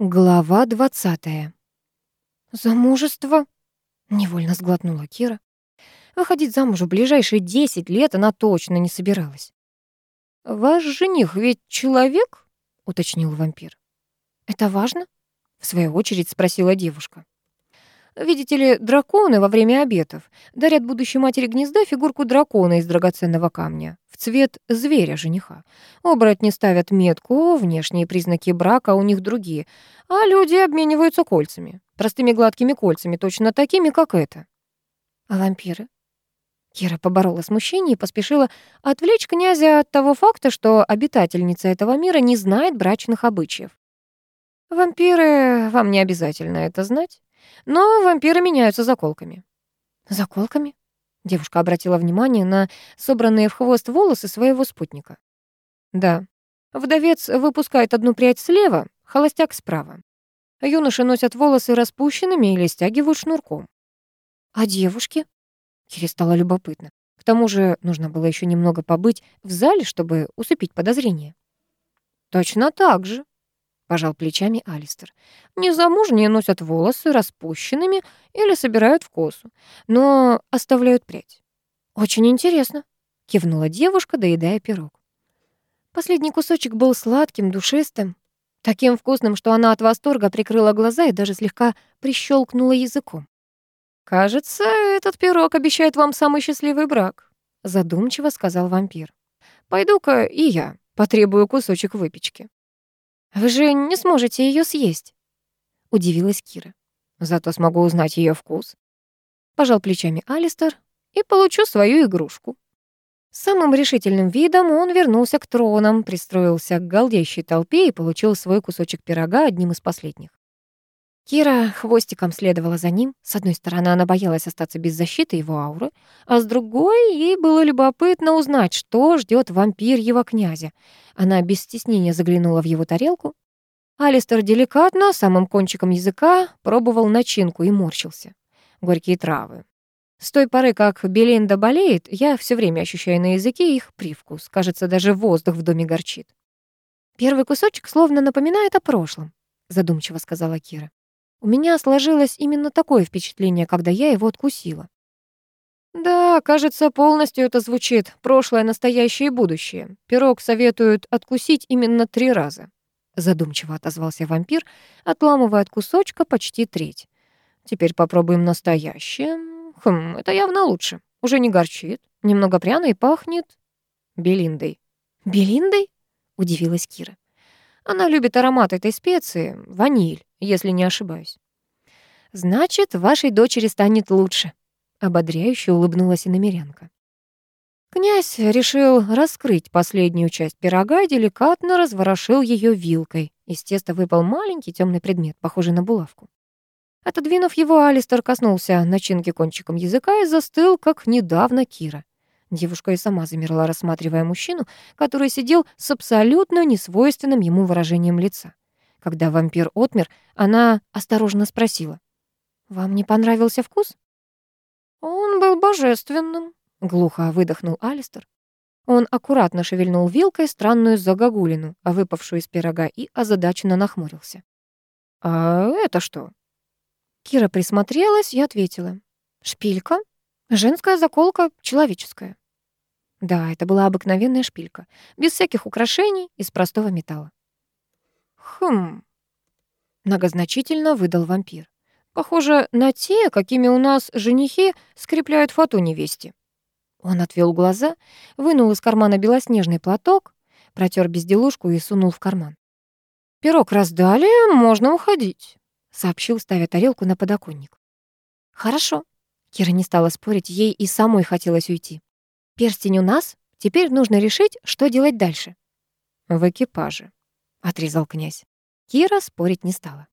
Глава двадцатая. «Замужество?» — невольно сглотнула Кира. Выходить замуж в ближайшие десять лет она точно не собиралась. «Ваш жених ведь человек?» — уточнил вампир. «Это важно?» — в свою очередь спросила девушка. Видите ли, драконы во время обетов дарят будущей матери гнезда фигурку дракона из драгоценного камня в цвет зверя жениха. Оборотни ставят метку, внешние признаки брака у них другие, а люди обмениваются кольцами, простыми гладкими кольцами, точно такими, как это. А вампиры? Кира поборола смущение и поспешила отвлечь князя от того факта, что обитательница этого мира не знает брачных обычаев. «Вампиры, вам не обязательно это знать. Но вампиры меняются заколками. Заколками? Девушка обратила внимание на собранные в хвост волосы своего спутника. Да. Вдовец выпускает одну прядь слева, холостяк справа. Юноши носят волосы распущенными или стягивают шнурком. А девушки? Кире стало любопытно. К тому же нужно было еще немного побыть в зале, чтобы усыпить подозрения. Точно так же, пожал плечами Алистер. Незамужние носят волосы распущенными или собирают в косу, но оставляют прядь. Очень интересно, кивнула девушка, доедая пирог. Последний кусочек был сладким, душистым, таким вкусным, что она от восторга прикрыла глаза и даже слегка прищелкнула языком. «Кажется, этот пирог обещает вам самый счастливый брак», задумчиво сказал вампир. «Пойду-ка и я потребую кусочек выпечки». «Вы же не сможете ее съесть», — удивилась Кира. «Зато смогу узнать ее вкус». Пожал плечами Алистер и получу свою игрушку. Самым решительным видом он вернулся к тронам, пристроился к галдящей толпе и получил свой кусочек пирога одним из последних. Кира хвостиком следовала за ним. С одной стороны, она боялась остаться без защиты его ауры, а с другой, ей было любопытно узнать, что ждет вампир его князя. Она без стеснения заглянула в его тарелку. Алистер деликатно, самым кончиком языка, пробовал начинку и морщился. Горькие травы. С той поры, как Белинда болеет, я все время ощущаю на языке их привкус. Кажется, даже воздух в доме горчит. «Первый кусочек словно напоминает о прошлом», — задумчиво сказала Кира. У меня сложилось именно такое впечатление, когда я его откусила. Да, кажется, полностью это звучит. Прошлое, настоящее и будущее. Пирог советуют откусить именно три раза. Задумчиво отозвался вампир, отламывая от кусочка почти треть. Теперь попробуем настоящее. Хм, это явно лучше. Уже не горчит, немного пряно и пахнет белиндой. Белиндой? Удивилась Кира. Она любит аромат этой специи, ваниль если не ошибаюсь. «Значит, вашей дочери станет лучше», — ободряюще улыбнулась иномерянка. Князь решил раскрыть последнюю часть пирога и деликатно разворошил ее вилкой. Из теста выпал маленький темный предмет, похожий на булавку. Отодвинув его, Алистер коснулся начинки кончиком языка и застыл, как недавно Кира. Девушка и сама замерла, рассматривая мужчину, который сидел с абсолютно несвойственным ему выражением лица. Когда вампир отмер, она осторожно спросила. «Вам не понравился вкус?» «Он был божественным», — глухо выдохнул Алистер. Он аккуратно шевельнул вилкой странную загогулину, выпавшую из пирога, и озадаченно нахмурился. «А это что?» Кира присмотрелась и ответила. «Шпилька. Женская заколка, человеческая». Да, это была обыкновенная шпилька, без всяких украшений, из простого металла. «Хм...» — многозначительно выдал вампир. «Похоже на те, какими у нас женихи скрепляют фату невесте». Он отвел глаза, вынул из кармана белоснежный платок, протер безделушку и сунул в карман. «Пирог раздали, можно уходить», — сообщил, ставя тарелку на подоконник. «Хорошо». Кира не стала спорить, ей и самой хотелось уйти. «Перстень у нас, теперь нужно решить, что делать дальше». «В экипаже», отрезал князь. Кира спорить не стала.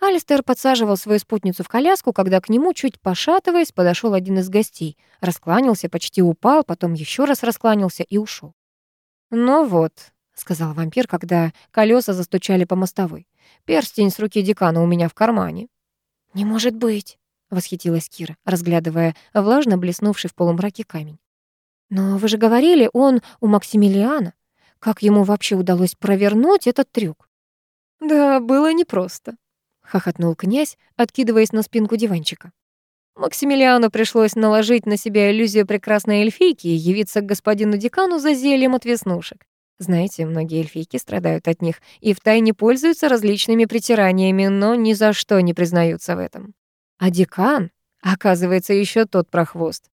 Алистер подсаживал свою спутницу в коляску, когда к нему, чуть пошатываясь, подошел один из гостей, раскланялся, почти упал, потом еще раз раскланялся и ушел. «Ну вот», — сказал вампир, когда колеса застучали по мостовой, «перстень с руки декана у меня в кармане». «Не может быть», — восхитилась Кира, разглядывая влажно блеснувший в полумраке камень. «Но вы же говорили, он у Максимилиана». Как ему вообще удалось провернуть этот трюк? Да, было непросто, хохотнул князь, откидываясь на спинку диванчика. Максимилиану пришлось наложить на себя иллюзию прекрасной эльфийки и явиться к господину декану за зельем от веснушек. Знаете, многие эльфийки страдают от них и втайне пользуются различными притираниями, но ни за что не признаются в этом. А декан, оказывается, еще тот прохвост.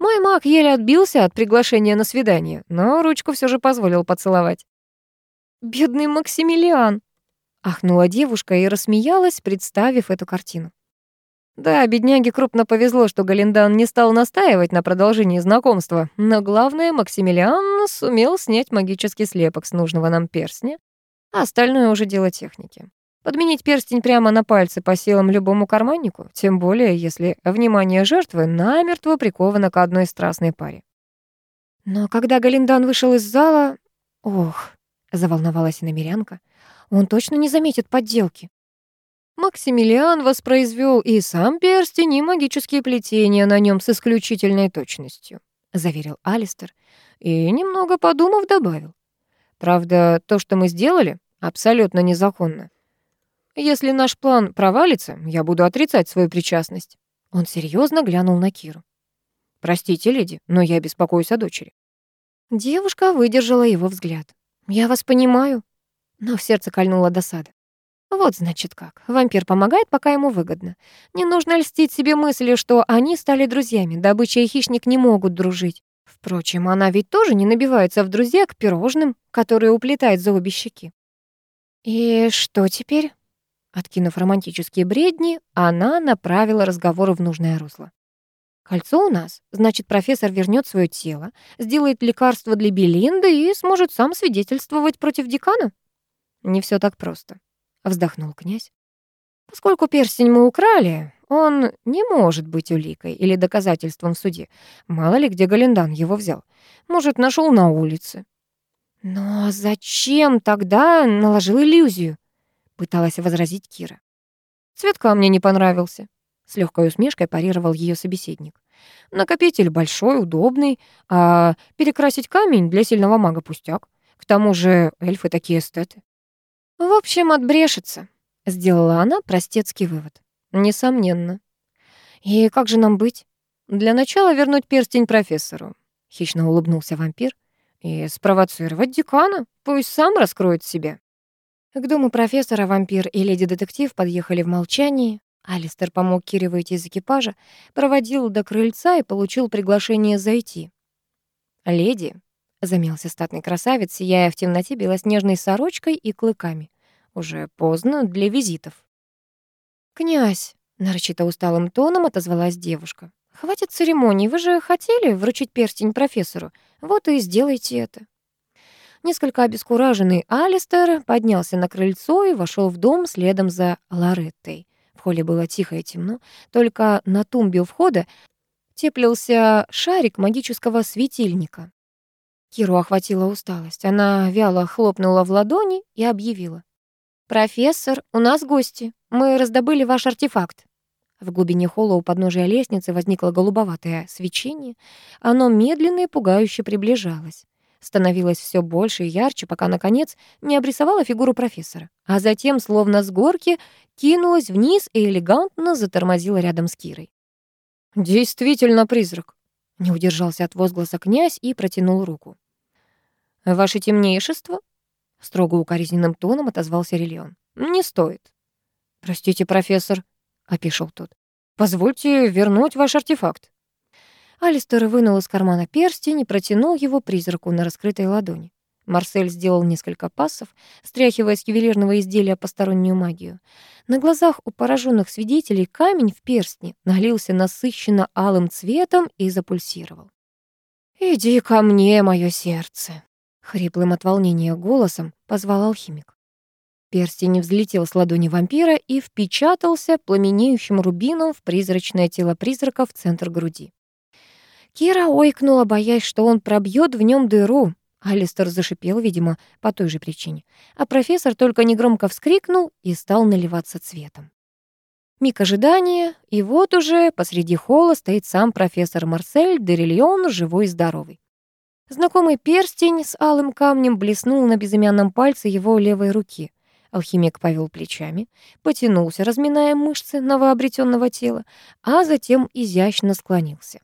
Мой маг еле отбился от приглашения на свидание, но ручку все же позволил поцеловать. «Бедный Максимилиан!» — ахнула девушка и рассмеялась, представив эту картину. Да, бедняге крупно повезло, что Галиндан не стал настаивать на продолжении знакомства, но главное, Максимилиан сумел снять магический слепок с нужного нам перстня, а остальное уже дело техники. Подменить перстень прямо на пальце по силам любому карманнику, тем более, если внимание жертвы намертво приковано к одной страстной паре. Но когда Галиндан вышел из зала... Ох, заволновалась иномерянка. Он точно не заметит подделки. Максимилиан воспроизвел и сам перстень, и магические плетения на нем с исключительной точностью, заверил Алистер и, немного подумав, добавил. Правда, то, что мы сделали, абсолютно незаконно. Если наш план провалится, я буду отрицать свою причастность. Он серьезно глянул на Киру. Простите, леди, но я беспокоюсь о дочери. Девушка выдержала его взгляд. Я вас понимаю, но в сердце кольнула досада. Вот значит как. Вампир помогает, пока ему выгодно. Не нужно льстить себе мыслью, что они стали друзьями. Добыча и хищник не могут дружить. Впрочем, она ведь тоже не набивается в друзья к пирожным, которые уплетает за обе щеки. И что теперь? Откинув романтические бредни, она направила разговор в нужное русло. Кольцо у нас, значит, профессор вернет свое тело, сделает лекарство для Белинды и сможет сам свидетельствовать против декана? Не все так просто вздохнул князь. Поскольку перстень мы украли, он не может быть уликой или доказательством в суде. Мало ли где Галендан его взял. Может, нашел на улице. Но зачем тогда наложил иллюзию? Пыталась возразить Кира. Цвет камня не понравился. С легкой усмешкой парировал ее собеседник. Накопитель большой, удобный, а перекрасить камень для сильного мага пустяк. К тому же эльфы такие эстеты. В общем, отбрешется, сделала она простецкий вывод. Несомненно. И как же нам быть? Для начала вернуть перстень профессору, хищно улыбнулся вампир, и спровоцировать декана, пусть сам раскроет себя. К дому профессора вампир и леди-детектив подъехали в молчании. Алистер помог Кире выйти из экипажа, проводил до крыльца и получил приглашение зайти. «Леди», Замялся статный красавец, сияя в темноте белоснежной сорочкой и клыками. Уже поздно для визитов. «Князь!» — нарочито усталым тоном отозвалась девушка. «Хватит церемоний, вы же хотели вручить перстень профессору. Вот и сделайте это». Несколько обескураженный Алистер поднялся на крыльцо и вошел в дом следом за Лореттой. В холле было тихо и темно, только на тумбе у входа теплился шарик магического светильника. Киру охватила усталость. Она вяло хлопнула в ладони и объявила. «Профессор, у нас гости. Мы раздобыли ваш артефакт». В глубине холла у подножия лестницы возникло голубоватое свечение. Оно медленно и пугающе приближалось. Становилось все больше и ярче, пока, наконец, не обрисовала фигуру профессора. А затем, словно с горки, кинулась вниз и элегантно затормозила рядом с Кирой. «Действительно призрак», — не удержался от возгласа князь и протянул руку. «Ваше темнейшество?» — строго укоризненным тоном отозвался Релион. «Не стоит». «Простите, профессор», — опешил тот. «Позвольте вернуть ваш артефакт». Алистер вынул из кармана перстень и протянул его призраку на раскрытой ладони. Марсель сделал несколько пассов, стряхивая с ювелирного изделия постороннюю магию. На глазах у пораженных свидетелей камень в перстне налился насыщенно алым цветом и запульсировал. «Иди ко мне, мое сердце», Хриплым от волнения голосом позвал алхимик. Перстень взлетел с ладони вампира и впечатался пламенеющим рубином в призрачное тело призрака в центр груди. Кира ойкнула, боясь, что он пробьет в нем дыру. Алистер зашипел, видимо, по той же причине. А профессор только негромко вскрикнул и стал наливаться цветом. Миг ожидания, и вот уже посреди холла стоит сам профессор Марсель Дерильон, живой и здоровый. Знакомый перстень с алым камнем блеснул на безымянном пальце его левой руки. Алхимик повел плечами, потянулся, разминая мышцы новообретенного тела, а затем изящно склонился.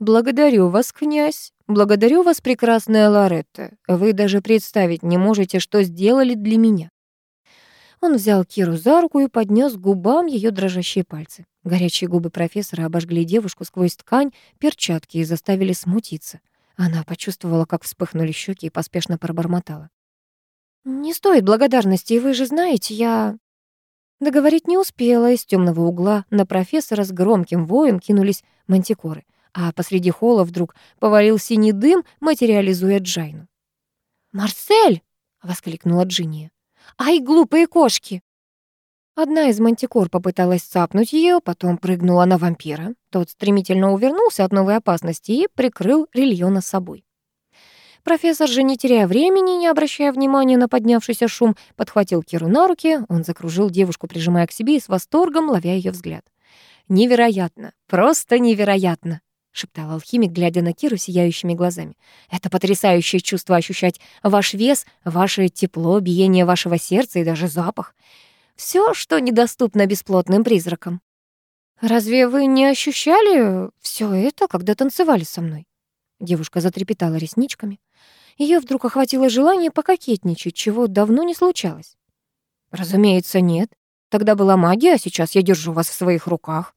«Благодарю вас, князь. Благодарю вас, прекрасная Лоретта. Вы даже представить не можете, что сделали для меня». Он взял Киру за руку и поднес к губам ее дрожащие пальцы. Горячие губы профессора обожгли девушку сквозь ткань перчатки и заставили смутиться. Она почувствовала, как вспыхнули щеки и поспешно пробормотала. «Не стоит благодарности, вы же знаете, я...» Договорить не успела, из темного угла на профессора с громким воем кинулись мантикоры — а посреди холла вдруг повалил синий дым, материализуя Джайну. «Марсель!» — воскликнула Джинния. «Ай, глупые кошки!» Одна из мантикор попыталась цапнуть ее, потом прыгнула на вампира. Тот стремительно увернулся от новой опасности и прикрыл Рильона собой. Профессор же, не теряя времени, не обращая внимания на поднявшийся шум, подхватил Киру на руки, он закружил девушку, прижимая к себе и с восторгом ловя ее взгляд. «Невероятно! Просто невероятно!» Шептал алхимик, глядя на Киру сияющими глазами. «Это потрясающее чувство ощущать ваш вес, ваше тепло, биение вашего сердца и даже запах. Все, что недоступно бесплотным призракам». «Разве вы не ощущали все это, когда танцевали со мной?» Девушка затрепетала ресничками. Ее вдруг охватило желание пококетничать, чего давно не случалось. «Разумеется, нет. Тогда была магия, а сейчас я держу вас в своих руках».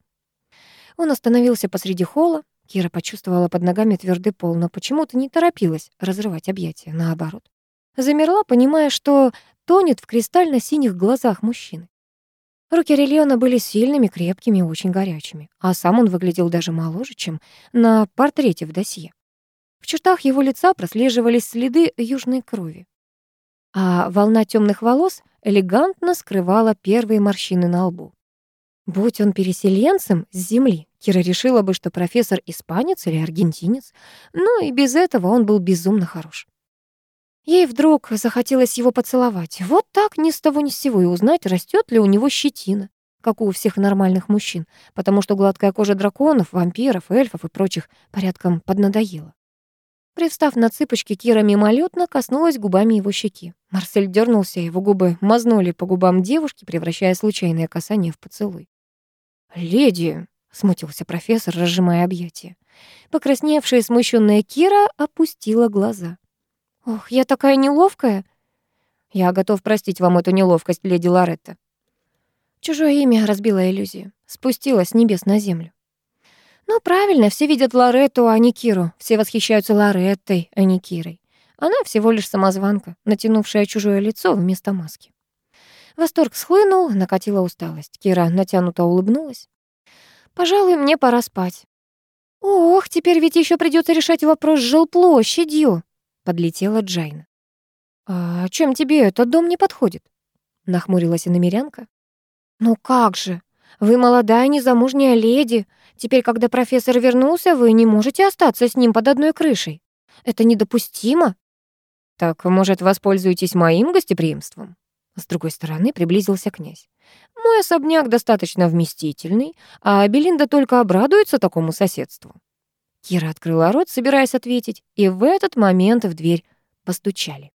Он остановился посреди холла, Кира почувствовала под ногами твердый пол, но почему-то не торопилась разрывать объятия, наоборот. Замерла, понимая, что тонет в кристально-синих глазах мужчины. Руки Рельона были сильными, крепкими и очень горячими, а сам он выглядел даже моложе, чем на портрете в досье. В чертах его лица прослеживались следы южной крови. А волна темных волос элегантно скрывала первые морщины на лбу. Будь он переселенцем с земли, Кира решила бы, что профессор испанец или аргентинец, но и без этого он был безумно хорош. Ей вдруг захотелось его поцеловать. Вот так ни с того ни с сего и узнать, растет ли у него щетина, как у всех нормальных мужчин, потому что гладкая кожа драконов, вампиров, эльфов и прочих порядком поднадоела. Привстав на цыпочки, Кира мимолетно коснулась губами его щеки. Марсель дернулся, его губы мазнули по губам девушки, превращая случайное касание в поцелуй. «Леди!» смутился профессор, разжимая объятия. Покрасневшая и смущенная Кира опустила глаза. «Ох, я такая неловкая!» «Я готов простить вам эту неловкость, леди Лоретта». Чужое имя разбило иллюзию, спустилось с небес на землю. «Ну, правильно, все видят Лоретту, а не Киру. Все восхищаются Лореттой, а не Кирой. Она всего лишь самозванка, натянувшая чужое лицо вместо маски». Восторг схлынул, накатила усталость. Кира натянуто улыбнулась. Пожалуй, мне пора спать. Ох, теперь ведь еще придется решать вопрос с жилплощадью, подлетела Джайна. А чем тебе этот дом не подходит? нахмурилась иномерянка. Ну как же? Вы молодая незамужняя леди. Теперь, когда профессор вернулся, вы не можете остаться с ним под одной крышей. Это недопустимо. Так, может, воспользуетесь моим гостеприимством? С другой стороны приблизился князь. «Мой особняк достаточно вместительный, а Белинда только обрадуется такому соседству». Кира открыла рот, собираясь ответить, и в этот момент в дверь постучали.